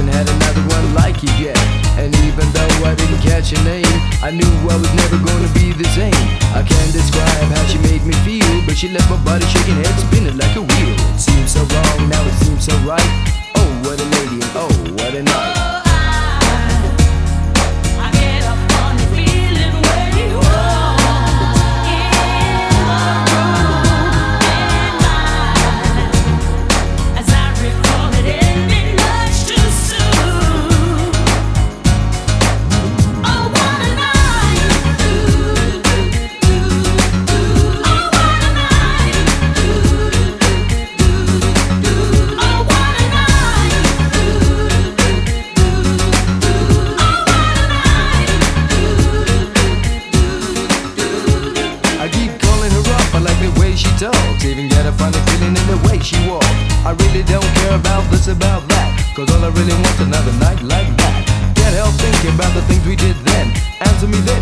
haven't had another one like you yet. And even though I didn't catch your name, I knew I was never gonna be the same. I can't describe how she made me feel, but she left my body shaking, head spinning like a wheel. It seemed so wrong, now it seems so right. Even get a funny feeling in the way she walks. I really don't care about this, about that. Cause all I really want's another night like that. Can't help thinking about the things we did then. Answer me this,